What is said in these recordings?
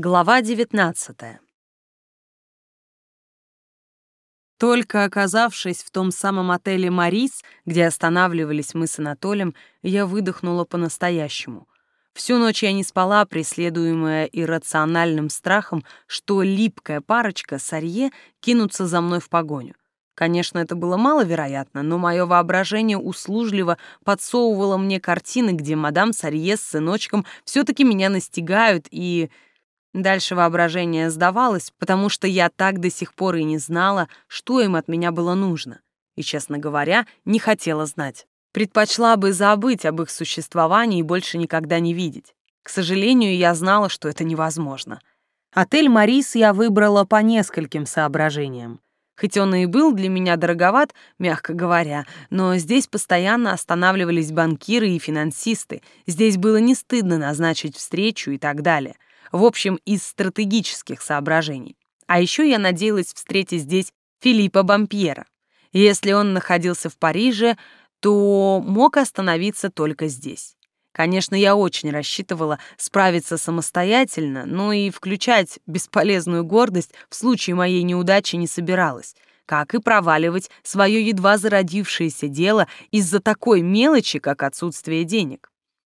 Глава 19 Только оказавшись в том самом отеле «Марис», где останавливались мы с Анатолием, я выдохнула по-настоящему. Всю ночь я не спала, преследуемая иррациональным страхом, что липкая парочка Сарье кинутся за мной в погоню. Конечно, это было маловероятно, но мое воображение услужливо подсовывало мне картины, где мадам Сарье с сыночком все таки меня настигают и Дальше воображение сдавалось, потому что я так до сих пор и не знала, что им от меня было нужно. И, честно говоря, не хотела знать. Предпочла бы забыть об их существовании и больше никогда не видеть. К сожалению, я знала, что это невозможно. Отель «Марис» я выбрала по нескольким соображениям. Хоть он и был для меня дороговат, мягко говоря, но здесь постоянно останавливались банкиры и финансисты, здесь было не стыдно назначить встречу и так далее — в общем, из стратегических соображений. А еще я надеялась встретить здесь Филиппа Бампьера. Если он находился в Париже, то мог остановиться только здесь. Конечно, я очень рассчитывала справиться самостоятельно, но и включать бесполезную гордость в случае моей неудачи не собиралась, как и проваливать свое едва зародившееся дело из-за такой мелочи, как отсутствие денег.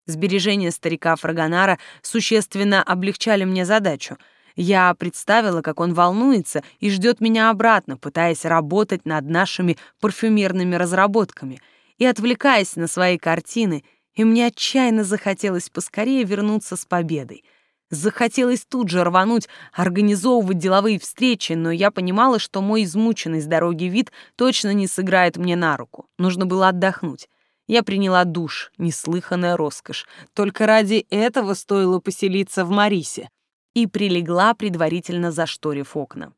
Сбережения старика Фрагонара существенно облегчали мне задачу. Я представила, как он волнуется и ждет меня обратно, пытаясь работать над нашими парфюмерными разработками и отвлекаясь на свои картины, и мне отчаянно захотелось поскорее вернуться с победой. Захотелось тут же рвануть, организовывать деловые встречи, но я понимала, что мой измученный с дороги вид точно не сыграет мне на руку. Нужно было отдохнуть. Я приняла душ, неслыханная роскошь. Только ради этого стоило поселиться в Марисе. И прилегла, предварительно зашторив окна.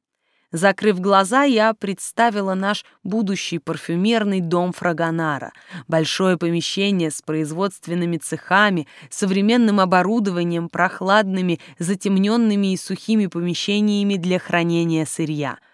Закрыв глаза, я представила наш будущий парфюмерный дом Фрагонара. Большое помещение с производственными цехами, современным оборудованием, прохладными, затемненными и сухими помещениями для хранения сырья —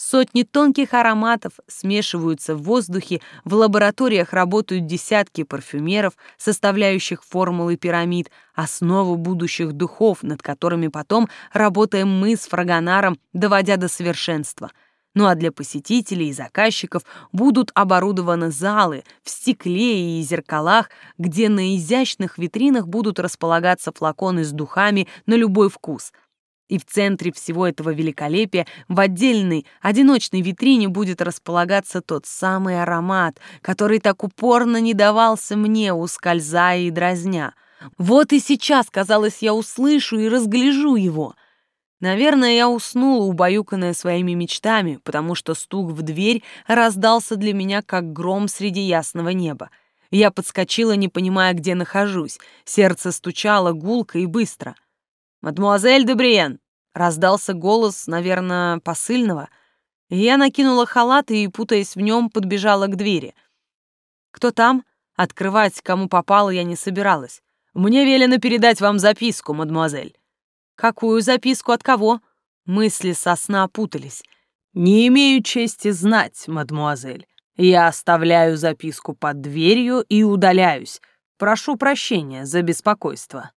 Сотни тонких ароматов смешиваются в воздухе, в лабораториях работают десятки парфюмеров, составляющих формулы пирамид, основу будущих духов, над которыми потом работаем мы с фрагонаром, доводя до совершенства. Ну а для посетителей и заказчиков будут оборудованы залы в стекле и зеркалах, где на изящных витринах будут располагаться флаконы с духами на любой вкус — и в центре всего этого великолепия в отдельной, одиночной витрине будет располагаться тот самый аромат, который так упорно не давался мне, ускользая и дразня. Вот и сейчас, казалось, я услышу и разгляжу его. Наверное, я уснула, убаюканная своими мечтами, потому что стук в дверь раздался для меня, как гром среди ясного неба. Я подскочила, не понимая, где нахожусь. Сердце стучало гулко и быстро — «Мадмуазель Дебриен!» — раздался голос, наверное, посыльного. я накинула халат и, путаясь в нем, подбежала к двери. «Кто там?» Открывать, кому попало, я не собиралась. «Мне велено передать вам записку, мадмуазель». «Какую записку? От кого?» Мысли со сна опутались. «Не имею чести знать, мадмуазель. Я оставляю записку под дверью и удаляюсь. Прошу прощения за беспокойство».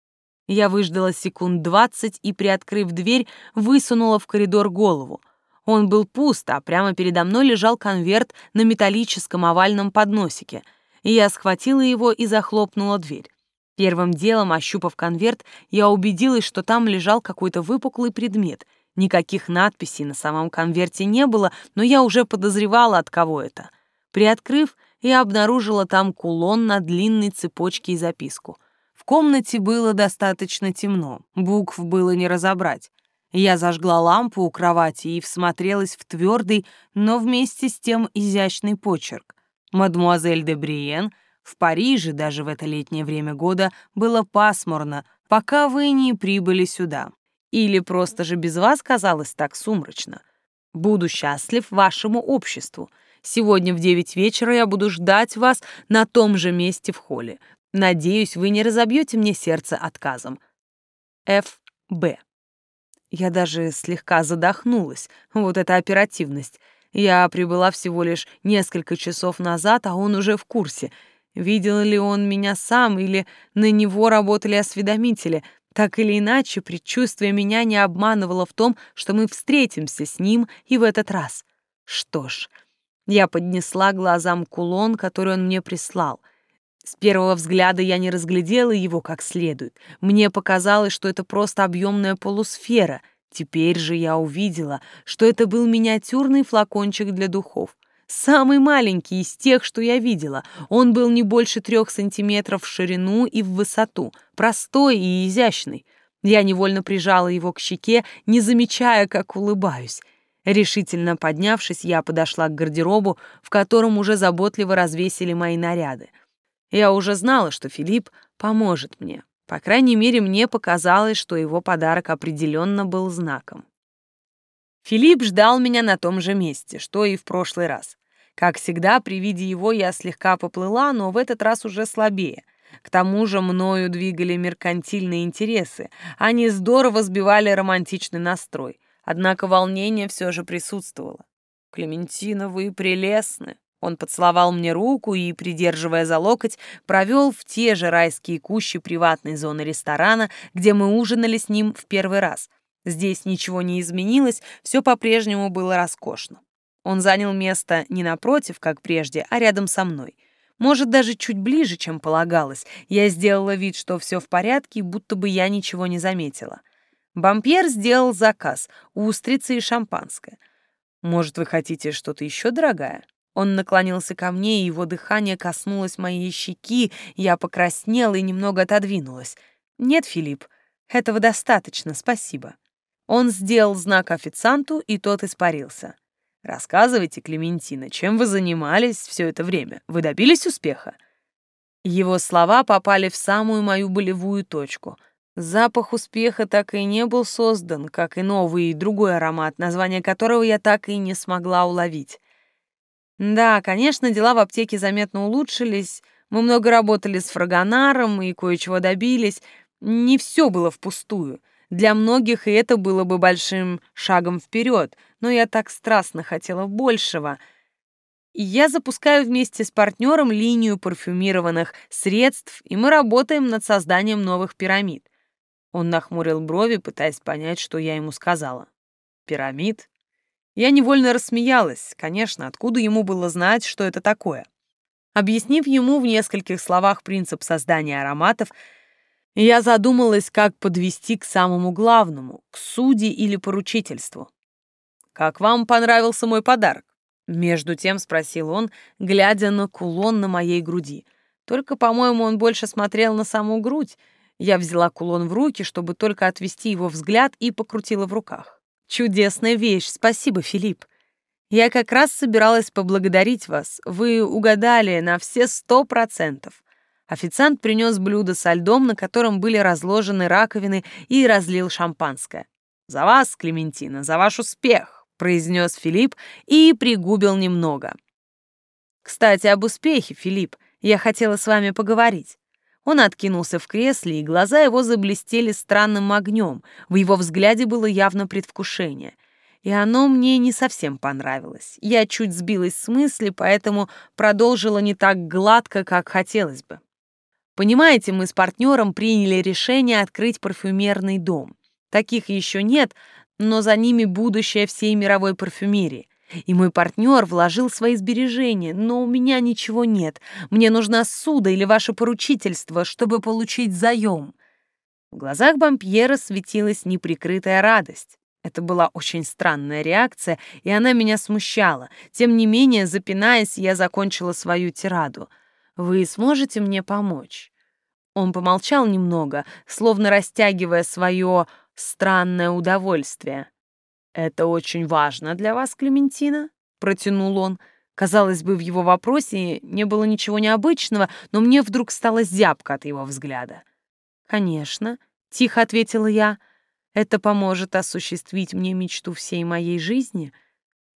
Я выждала секунд двадцать и, приоткрыв дверь, высунула в коридор голову. Он был пуст, а прямо передо мной лежал конверт на металлическом овальном подносике. Я схватила его и захлопнула дверь. Первым делом, ощупав конверт, я убедилась, что там лежал какой-то выпуклый предмет. Никаких надписей на самом конверте не было, но я уже подозревала, от кого это. Приоткрыв, я обнаружила там кулон на длинной цепочке и записку — комнате было достаточно темно, букв было не разобрать. Я зажгла лампу у кровати и всмотрелась в твердый, но вместе с тем изящный почерк. Мадмуазель де Бриен в Париже даже в это летнее время года было пасмурно, пока вы не прибыли сюда. Или просто же без вас казалось так сумрачно. Буду счастлив вашему обществу. Сегодня в девять вечера я буду ждать вас на том же месте в холле. Надеюсь, вы не разобьете мне сердце отказом. Ф.Б. Я даже слегка задохнулась. Вот эта оперативность. Я прибыла всего лишь несколько часов назад, а он уже в курсе. Видел ли он меня сам или на него работали осведомители? Так или иначе, предчувствие меня не обманывало в том, что мы встретимся с ним и в этот раз. Что ж, я поднесла глазам кулон, который он мне прислал. С первого взгляда я не разглядела его как следует. Мне показалось, что это просто объемная полусфера. Теперь же я увидела, что это был миниатюрный флакончик для духов. Самый маленький из тех, что я видела. Он был не больше трех сантиметров в ширину и в высоту, простой и изящный. Я невольно прижала его к щеке, не замечая, как улыбаюсь. Решительно поднявшись, я подошла к гардеробу, в котором уже заботливо развесили мои наряды. Я уже знала, что Филипп поможет мне. По крайней мере, мне показалось, что его подарок определенно был знаком. Филипп ждал меня на том же месте, что и в прошлый раз. Как всегда, при виде его я слегка поплыла, но в этот раз уже слабее. К тому же мною двигали меркантильные интересы. Они здорово сбивали романтичный настрой. Однако волнение все же присутствовало. «Клементина, вы прелестны!» Он поцеловал мне руку и, придерживая за локоть, провел в те же райские кущи приватной зоны ресторана, где мы ужинали с ним в первый раз. Здесь ничего не изменилось, все по-прежнему было роскошно. Он занял место не напротив, как прежде, а рядом со мной. Может, даже чуть ближе, чем полагалось. Я сделала вид, что все в порядке, будто бы я ничего не заметила. Бампьер сделал заказ — устрицы и шампанское. «Может, вы хотите что-то еще, дорогая?» Он наклонился ко мне, и его дыхание коснулось моей щеки, я покраснела и немного отодвинулась. «Нет, Филипп, этого достаточно, спасибо». Он сделал знак официанту, и тот испарился. «Рассказывайте, Клементина, чем вы занимались все это время? Вы добились успеха?» Его слова попали в самую мою болевую точку. Запах успеха так и не был создан, как и новый и другой аромат, название которого я так и не смогла уловить. Да, конечно, дела в аптеке заметно улучшились, мы много работали с фрагонаром и кое-чего добились. Не все было впустую. Для многих и это было бы большим шагом вперед, но я так страстно хотела большего. Я запускаю вместе с партнером линию парфюмированных средств, и мы работаем над созданием новых пирамид. Он нахмурил брови, пытаясь понять, что я ему сказала. Пирамид? Я невольно рассмеялась. Конечно, откуда ему было знать, что это такое? Объяснив ему в нескольких словах принцип создания ароматов, я задумалась, как подвести к самому главному, к суде или поручительству. «Как вам понравился мой подарок?» Между тем спросил он, глядя на кулон на моей груди. Только, по-моему, он больше смотрел на саму грудь. Я взяла кулон в руки, чтобы только отвести его взгляд, и покрутила в руках. «Чудесная вещь, спасибо, Филипп. Я как раз собиралась поблагодарить вас. Вы угадали на все сто процентов. Официант принес блюдо со льдом, на котором были разложены раковины, и разлил шампанское. «За вас, Клементина, за ваш успех!» — произнес Филипп и пригубил немного. «Кстати, об успехе, Филипп, я хотела с вами поговорить». Он откинулся в кресле, и глаза его заблестели странным огнем. В его взгляде было явно предвкушение. И оно мне не совсем понравилось. Я чуть сбилась с мысли, поэтому продолжила не так гладко, как хотелось бы. Понимаете, мы с партнером приняли решение открыть парфюмерный дом. Таких еще нет, но за ними будущее всей мировой парфюмерии. И мой партнер вложил свои сбережения, но у меня ничего нет. Мне нужна суда или ваше поручительство, чтобы получить заем. В глазах Бампьера светилась неприкрытая радость. Это была очень странная реакция, и она меня смущала. Тем не менее, запинаясь, я закончила свою тираду — вы сможете мне помочь?» Он помолчал немного, словно растягивая свое странное удовольствие. «Это очень важно для вас, Клементина?» — протянул он. Казалось бы, в его вопросе не было ничего необычного, но мне вдруг стало зябко от его взгляда. «Конечно», — тихо ответила я, — «это поможет осуществить мне мечту всей моей жизни».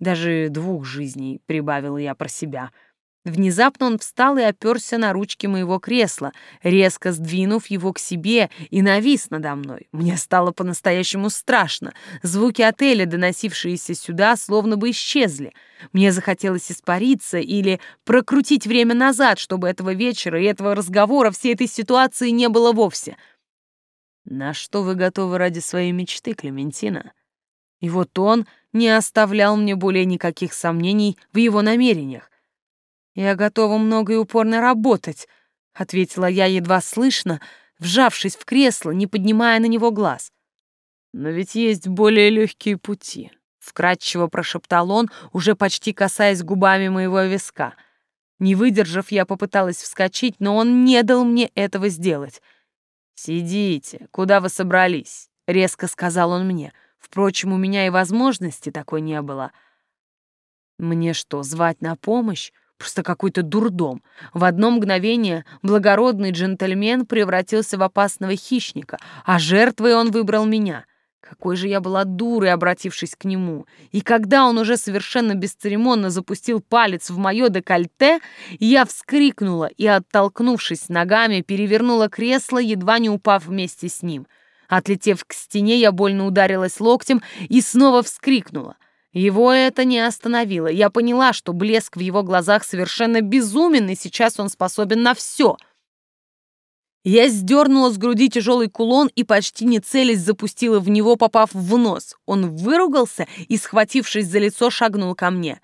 «Даже двух жизней», — прибавила я про себя — Внезапно он встал и оперся на ручки моего кресла, резко сдвинув его к себе и навис надо мной. Мне стало по-настоящему страшно. Звуки отеля, доносившиеся сюда, словно бы исчезли. Мне захотелось испариться или прокрутить время назад, чтобы этого вечера и этого разговора, всей этой ситуации не было вовсе. На что вы готовы ради своей мечты, Клементина? И вот он не оставлял мне более никаких сомнений в его намерениях. «Я готова много и упорно работать», — ответила я едва слышно, вжавшись в кресло, не поднимая на него глаз. «Но ведь есть более легкие пути», — вкратчиво прошептал он, уже почти касаясь губами моего виска. Не выдержав, я попыталась вскочить, но он не дал мне этого сделать. «Сидите, куда вы собрались?» — резко сказал он мне. Впрочем, у меня и возможности такой не было. Мне что, звать на помощь? Просто какой-то дурдом. В одно мгновение благородный джентльмен превратился в опасного хищника, а жертвой он выбрал меня. Какой же я была дурой, обратившись к нему. И когда он уже совершенно бесцеремонно запустил палец в мое декольте, я вскрикнула и, оттолкнувшись ногами, перевернула кресло, едва не упав вместе с ним. Отлетев к стене, я больно ударилась локтем и снова вскрикнула. Его это не остановило. Я поняла, что блеск в его глазах совершенно безумен, и сейчас он способен на все. Я сдернула с груди тяжелый кулон и почти не целясь запустила в него, попав в нос. Он выругался и, схватившись за лицо, шагнул ко мне.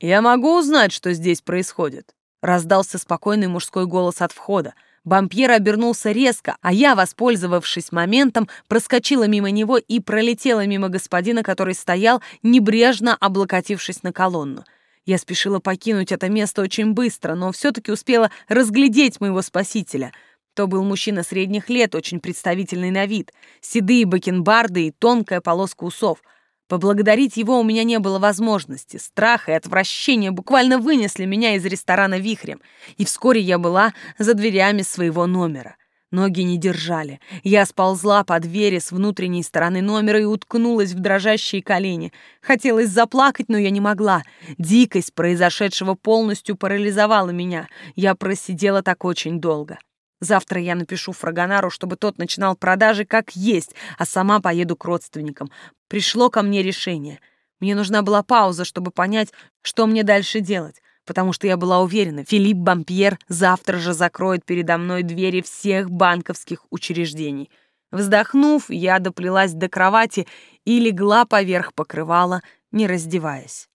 «Я могу узнать, что здесь происходит?» Раздался спокойный мужской голос от входа. Бампьер обернулся резко, а я, воспользовавшись моментом, проскочила мимо него и пролетела мимо господина, который стоял, небрежно облокотившись на колонну. Я спешила покинуть это место очень быстро, но все-таки успела разглядеть моего спасителя. То был мужчина средних лет, очень представительный на вид, седые бакенбарды и тонкая полоска усов — Поблагодарить его у меня не было возможности. Страх и отвращение буквально вынесли меня из ресторана вихрем, и вскоре я была за дверями своего номера. Ноги не держали. Я сползла по двери с внутренней стороны номера и уткнулась в дрожащие колени. Хотелось заплакать, но я не могла. Дикость произошедшего полностью парализовала меня. Я просидела так очень долго. Завтра я напишу Фрагонару, чтобы тот начинал продажи как есть, а сама поеду к родственникам. Пришло ко мне решение. Мне нужна была пауза, чтобы понять, что мне дальше делать, потому что я была уверена, Филипп Бампьер завтра же закроет передо мной двери всех банковских учреждений. Вздохнув, я доплелась до кровати и легла поверх покрывала, не раздеваясь.